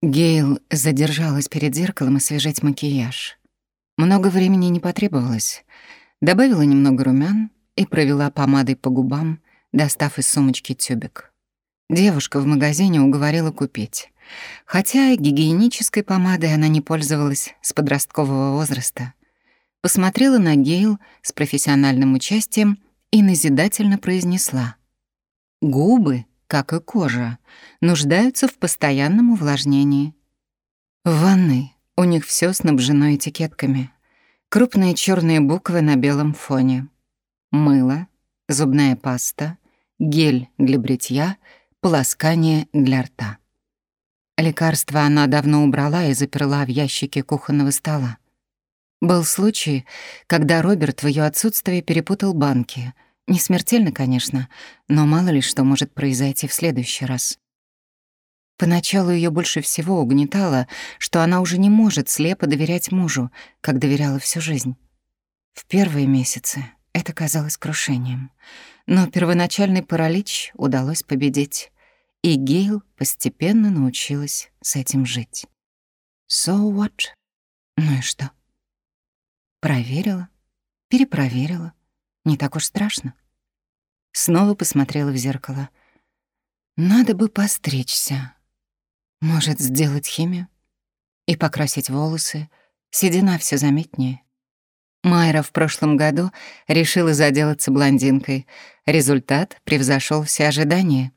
Гейл задержалась перед зеркалом освежать макияж. Много времени не потребовалось. Добавила немного румян и провела помадой по губам, достав из сумочки тюбик. Девушка в магазине уговорила купить. Хотя гигиенической помадой она не пользовалась с подросткового возраста. Посмотрела на Гейл с профессиональным участием и назидательно произнесла. «Губы, как и кожа, нуждаются в постоянном увлажнении. В ванной у них все снабжено этикетками. Крупные черные буквы на белом фоне. Мыло, зубная паста, гель для бритья, полоскание для рта. Лекарства она давно убрала и заперла в ящике кухонного стола. Был случай, когда Роберт в ее отсутствие перепутал банки. Не смертельно, конечно, но мало ли что может произойти в следующий раз. Поначалу ее больше всего угнетало, что она уже не может слепо доверять мужу, как доверяла всю жизнь. В первые месяцы это казалось крушением, но первоначальный паралич удалось победить и Гейл постепенно научилась с этим жить. So what? Ну и что? Проверила, перепроверила. Не так уж страшно. Снова посмотрела в зеркало. Надо бы постричься. Может, сделать химию? И покрасить волосы. Седина все заметнее. Майра в прошлом году решила заделаться блондинкой. Результат превзошел все ожидания.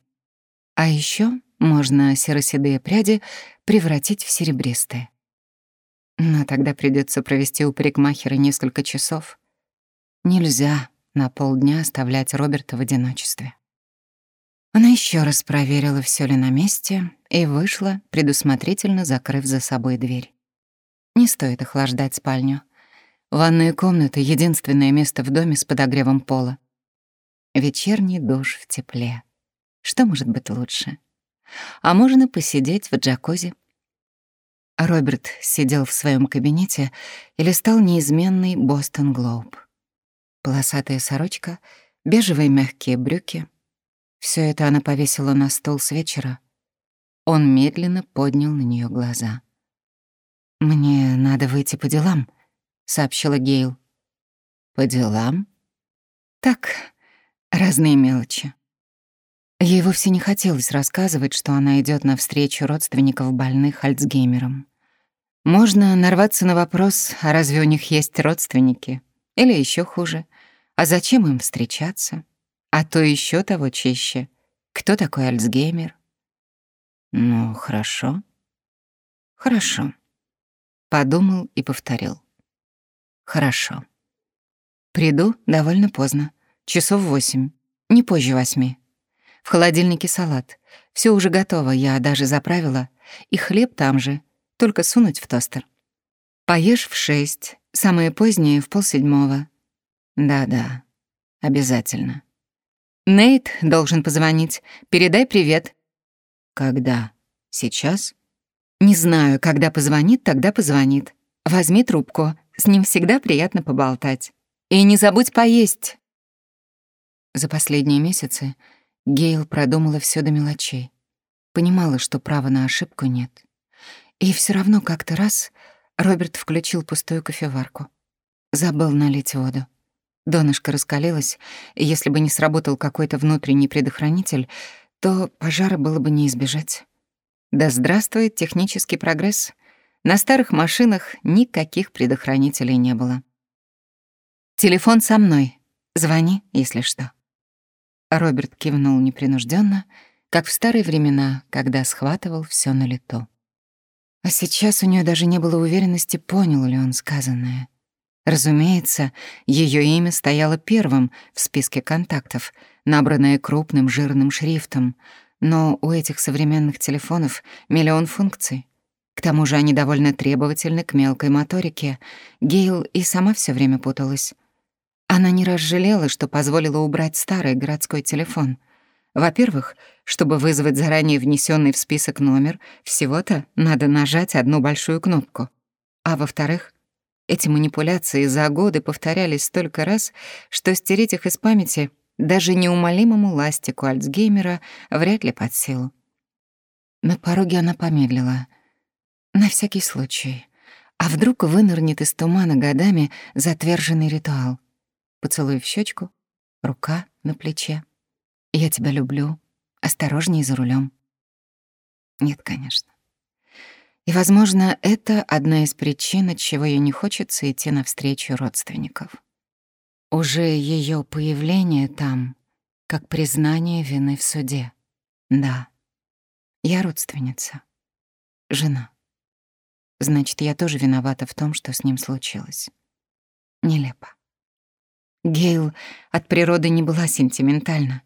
А еще можно серо-седые пряди превратить в серебристые. Но тогда придется провести у парикмахера несколько часов. Нельзя на полдня оставлять Роберта в одиночестве. Она еще раз проверила, все ли на месте, и вышла, предусмотрительно закрыв за собой дверь. Не стоит охлаждать спальню. Ванная комната — единственное место в доме с подогревом пола. Вечерний душ в тепле. Что может быть лучше? А можно посидеть в джакузи. Роберт сидел в своем кабинете и листал неизменный «Бостон Глоб». Полосатая сорочка, бежевые мягкие брюки. Все это она повесила на стол с вечера. Он медленно поднял на нее глаза. «Мне надо выйти по делам», — сообщила Гейл. «По делам?» «Так, разные мелочи». Ей вовсе не хотелось рассказывать, что она идет на встречу родственников больных Альцгеймером. Можно нарваться на вопрос, а разве у них есть родственники? Или еще хуже, а зачем им встречаться? А то еще того чище. Кто такой Альцгеймер? Ну, хорошо. Хорошо. Подумал и повторил. Хорошо. Приду довольно поздно. Часов восемь. Не позже восьми. В холодильнике салат. Все уже готово, я даже заправила. И хлеб там же, только сунуть в тостер. Поешь в шесть, самое позднее — в полседьмого. Да-да, обязательно. Нейт должен позвонить. Передай привет. Когда? Сейчас? Не знаю, когда позвонит, тогда позвонит. Возьми трубку, с ним всегда приятно поболтать. И не забудь поесть. За последние месяцы Гейл продумала все до мелочей. Понимала, что права на ошибку нет. И все равно как-то раз Роберт включил пустую кофеварку. Забыл налить воду. Донышко раскалилось, и если бы не сработал какой-то внутренний предохранитель, то пожара было бы не избежать. Да здравствует технический прогресс. На старых машинах никаких предохранителей не было. «Телефон со мной. Звони, если что». Роберт кивнул непринужденно, как в старые времена, когда схватывал все на лету. А сейчас у нее даже не было уверенности, понял ли он сказанное. Разумеется, ее имя стояло первым в списке контактов, набранное крупным жирным шрифтом, но у этих современных телефонов миллион функций. К тому же они довольно требовательны к мелкой моторике. Гейл и сама все время путалась. Она не раз жалела, что позволила убрать старый городской телефон. Во-первых, чтобы вызвать заранее внесенный в список номер, всего-то надо нажать одну большую кнопку. А во-вторых, эти манипуляции за годы повторялись столько раз, что стереть их из памяти даже неумолимому ластику Альцгеймера вряд ли под силу. На пороге она помедлила, На всякий случай. А вдруг вынырнет из тумана годами затверженный ритуал? Поцелуй в щечку, рука на плече. Я тебя люблю. Осторожней за рулем. Нет, конечно. И, возможно, это одна из причин, от чего ей не хочется идти навстречу родственников. Уже ее появление там, как признание вины в суде. Да, я родственница, жена. Значит, я тоже виновата в том, что с ним случилось. Нелепо. Гейл от природы не была сентиментальна.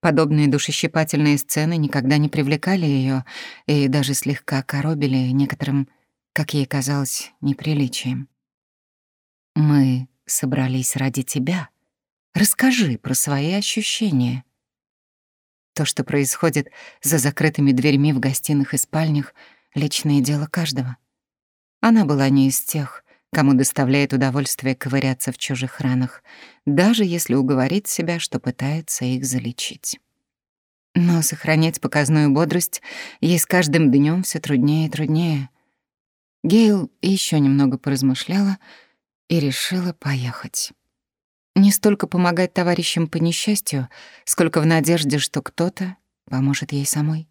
Подобные душещипательные сцены никогда не привлекали ее и даже слегка коробили некоторым, как ей казалось, неприличием. «Мы собрались ради тебя. Расскажи про свои ощущения». То, что происходит за закрытыми дверьми в гостиных и спальнях, — личное дело каждого. Она была не из тех, кому доставляет удовольствие ковыряться в чужих ранах, даже если уговорить себя, что пытается их залечить. Но сохранять показную бодрость ей с каждым днем все труднее и труднее. Гейл еще немного поразмышляла и решила поехать. Не столько помогать товарищам по несчастью, сколько в надежде, что кто-то поможет ей самой.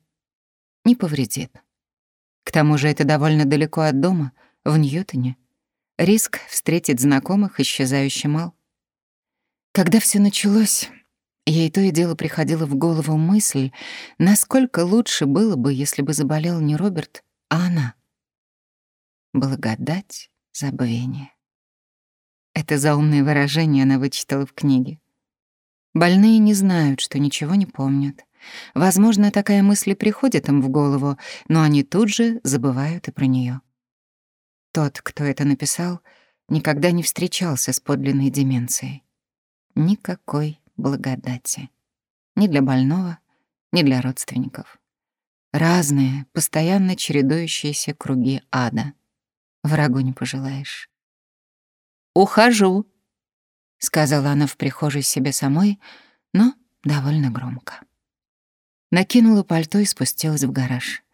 Не повредит. К тому же это довольно далеко от дома, в Ньютоне. Риск встретить знакомых исчезающий мал. Когда все началось, ей то и дело приходила в голову мысль, насколько лучше было бы, если бы заболел не Роберт, а она. Благодать, забвение. Это заумное выражение она вычитала в книге. Больные не знают, что ничего не помнят. Возможно, такая мысль приходит им в голову, но они тут же забывают и про нее. Тот, кто это написал, никогда не встречался с подлинной деменцией. Никакой благодати. Ни для больного, ни для родственников. Разные, постоянно чередующиеся круги ада. Врагу не пожелаешь. «Ухожу», — сказала она в прихожей себе самой, но довольно громко. Накинула пальто и спустилась в гараж.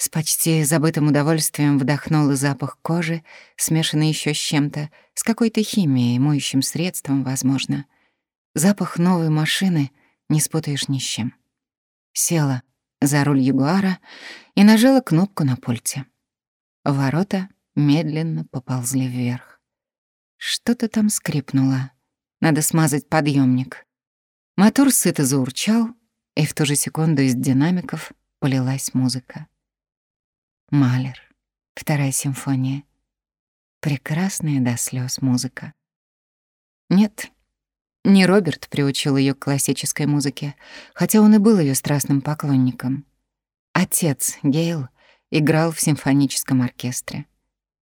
С почти забытым удовольствием вдохнула запах кожи, смешанный еще с чем-то, с какой-то химией, моющим средством, возможно. Запах новой машины не спутаешь ни с чем. Села за руль Ягуара и нажала кнопку на пульте. Ворота медленно поползли вверх. Что-то там скрипнуло. Надо смазать подъемник. Мотор сыто заурчал, и в ту же секунду из динамиков полилась музыка. Малер. Вторая симфония. Прекрасная до слез музыка. Нет, не Роберт приучил ее к классической музыке, хотя он и был ее страстным поклонником. Отец, Гейл, играл в симфоническом оркестре.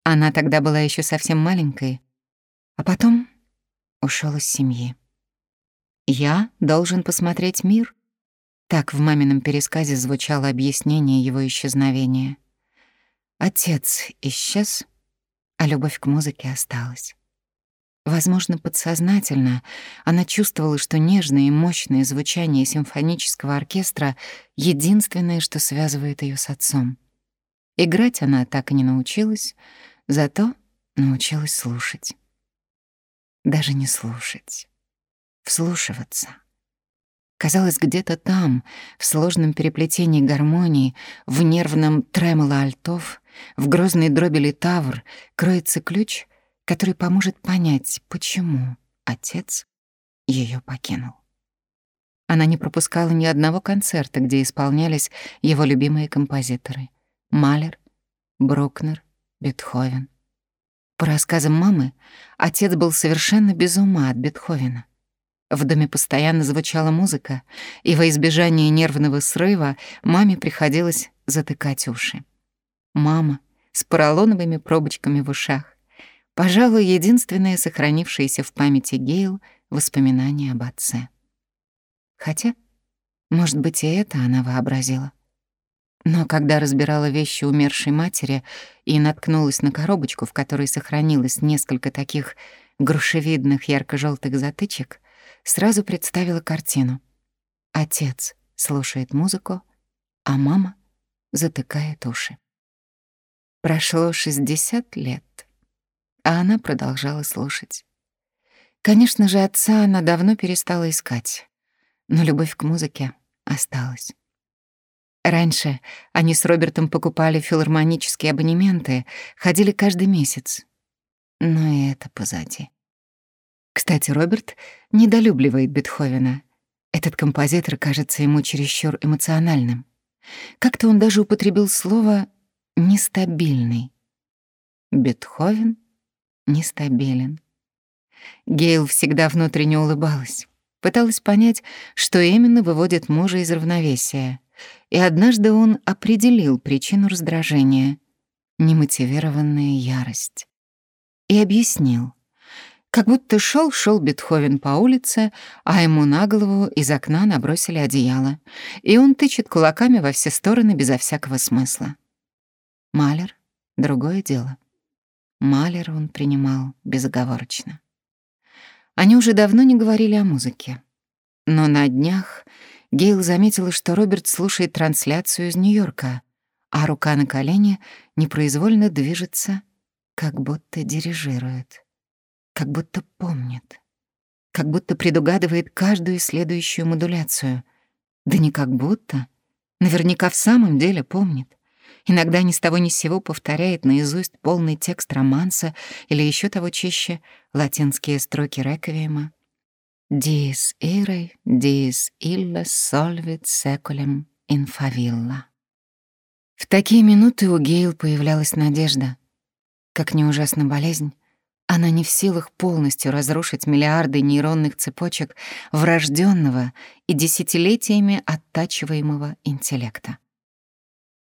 Она тогда была еще совсем маленькой, а потом ушел из семьи. «Я должен посмотреть мир», — так в мамином пересказе звучало объяснение его исчезновения — Отец исчез, а любовь к музыке осталась. Возможно, подсознательно она чувствовала, что нежное и мощное звучание симфонического оркестра — единственное, что связывает ее с отцом. Играть она так и не научилась, зато научилась слушать. Даже не слушать, вслушиваться — Казалось, где-то там, в сложном переплетении гармонии, в нервном тремоло альтов, в грозной дроби литавр кроется ключ, который поможет понять, почему отец ее покинул. Она не пропускала ни одного концерта, где исполнялись его любимые композиторы — Малер, Брукнер, Бетховен. По рассказам мамы, отец был совершенно без ума от Бетховена — в доме постоянно звучала музыка, и во избежание нервного срыва маме приходилось затыкать уши. Мама с поролоновыми пробочками в ушах. Пожалуй, единственное сохранившееся в памяти Гейл воспоминание об отце. Хотя, может быть, и это она вообразила. Но когда разбирала вещи умершей матери и наткнулась на коробочку, в которой сохранилось несколько таких грушевидных ярко желтых затычек, сразу представила картину. Отец слушает музыку, а мама затыкает уши. Прошло 60 лет, а она продолжала слушать. Конечно же, отца она давно перестала искать, но любовь к музыке осталась. Раньше они с Робертом покупали филармонические абонементы, ходили каждый месяц. Но и это позади. Кстати, Роберт недолюбливает Бетховена. Этот композитор кажется ему чересчур эмоциональным. Как-то он даже употребил слово «нестабильный». Бетховен нестабилен. Гейл всегда внутренне улыбалась, пыталась понять, что именно выводит мужа из равновесия. И однажды он определил причину раздражения — немотивированная ярость. И объяснил. Как будто шел шел Бетховен по улице, а ему на голову из окна набросили одеяло, и он тычет кулаками во все стороны безо всякого смысла. Малер — другое дело. Малер он принимал безоговорочно. Они уже давно не говорили о музыке. Но на днях Гейл заметила, что Роберт слушает трансляцию из Нью-Йорка, а рука на колене непроизвольно движется, как будто дирижирует, как будто помнит, как будто предугадывает каждую следующую модуляцию. Да не как будто, наверняка в самом деле помнит. Иногда ни с того ни с сего повторяет наизусть полный текст романса или еще того чаще латинские строки реквиема. «Dies irae, dies illa solvit seculum in favilla». В такие минуты у Гейл появлялась надежда. Как ни ужасна болезнь, она не в силах полностью разрушить миллиарды нейронных цепочек врожденного и десятилетиями оттачиваемого интеллекта.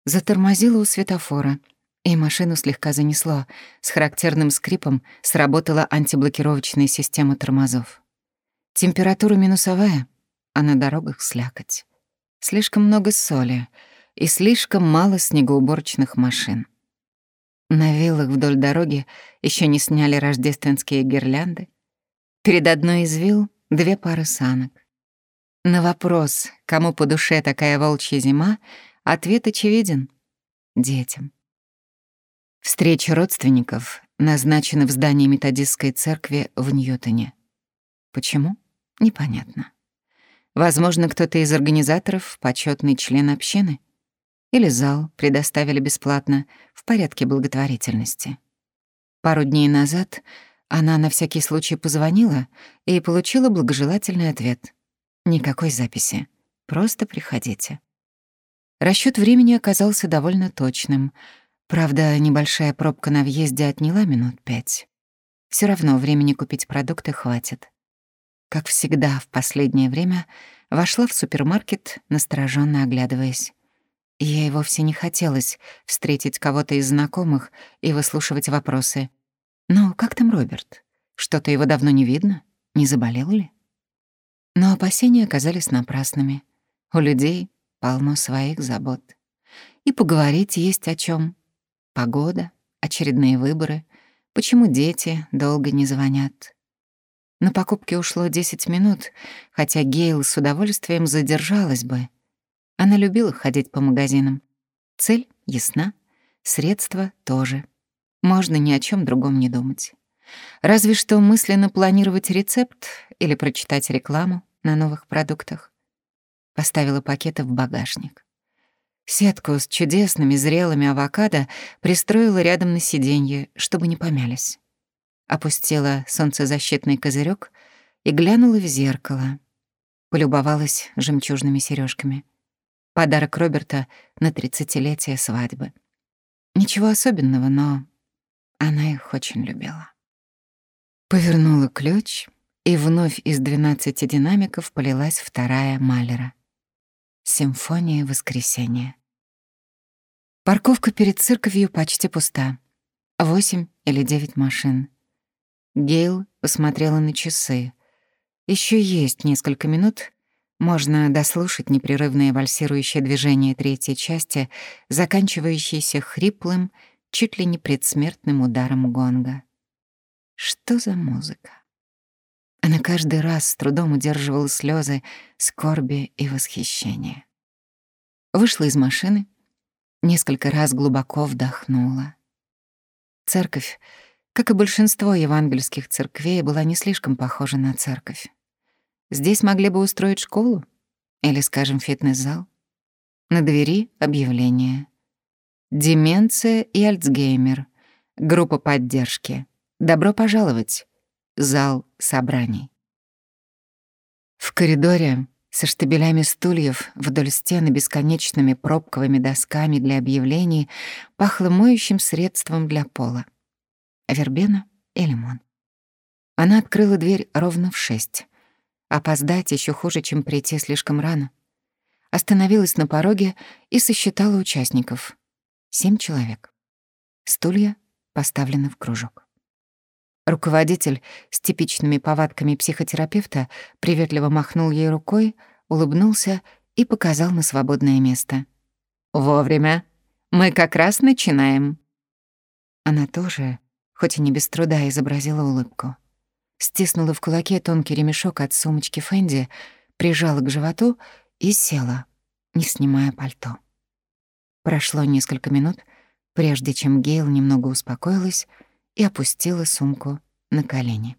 Затормозила у светофора, и машину слегка занесло. С характерным скрипом сработала антиблокировочная система тормозов. Температура минусовая, а на дорогах слякоть. Слишком много соли и слишком мало снегоуборочных машин. На виллах вдоль дороги еще не сняли рождественские гирлянды. Перед одной из вилл две пары санок. На вопрос, кому по душе такая волчья зима, Ответ очевиден — детям. Встреча родственников назначена в здании методистской церкви в Ньютоне. Почему? Непонятно. Возможно, кто-то из организаторов — почетный член общины. Или зал предоставили бесплатно в порядке благотворительности. Пару дней назад она на всякий случай позвонила и получила благожелательный ответ. Никакой записи. Просто приходите. Расчёт времени оказался довольно точным. Правда, небольшая пробка на въезде отняла минут пять. Всё равно времени купить продукты хватит. Как всегда в последнее время вошла в супермаркет, настороженно оглядываясь. Ей вовсе не хотелось встретить кого-то из знакомых и выслушивать вопросы. «Ну, как там Роберт? Что-то его давно не видно? Не заболел ли?» Но опасения оказались напрасными. У людей полно своих забот. И поговорить есть о чем. Погода, очередные выборы, почему дети долго не звонят. На покупки ушло 10 минут, хотя Гейл с удовольствием задержалась бы. Она любила ходить по магазинам. Цель ясна, средства тоже. Можно ни о чем другом не думать. Разве что мысленно планировать рецепт или прочитать рекламу на новых продуктах поставила пакеты в багажник. Сетку с чудесными зрелыми авокадо пристроила рядом на сиденье, чтобы не помялись. Опустила солнцезащитный козырек и глянула в зеркало. Полюбовалась жемчужными сережками. Подарок Роберта на тридцатилетие свадьбы. Ничего особенного, но она их очень любила. Повернула ключ, и вновь из двенадцати динамиков полилась вторая Малера. Симфония воскресенья. Парковка перед церковью почти пуста. Восемь или девять машин. Гейл посмотрела на часы. Еще есть несколько минут. Можно дослушать непрерывное вальсирующее движение третьей части, заканчивающееся хриплым, чуть ли не предсмертным ударом гонга. Что за музыка? Она каждый раз с трудом удерживала слезы скорби и восхищения. Вышла из машины, Несколько раз глубоко вдохнула. Церковь, как и большинство евангельских церквей, была не слишком похожа на церковь. Здесь могли бы устроить школу или, скажем, фитнес-зал. На двери объявление. Деменция и Альцгеймер. Группа поддержки. Добро пожаловать. Зал собраний. В коридоре со штабелями стульев вдоль стены бесконечными пробковыми досками для объявлений пахло моющим средством для пола. Вербена и лимон. Она открыла дверь ровно в шесть. Опоздать еще хуже, чем прийти слишком рано. Остановилась на пороге и сосчитала участников. Семь человек. Стулья поставлены в кружок. Руководитель с типичными повадками психотерапевта приветливо махнул ей рукой, улыбнулся и показал на свободное место. «Вовремя. Мы как раз начинаем». Она тоже, хоть и не без труда, изобразила улыбку. Стиснула в кулаке тонкий ремешок от сумочки Фэнди, прижала к животу и села, не снимая пальто. Прошло несколько минут, прежде чем Гейл немного успокоилась и опустила сумку на колени.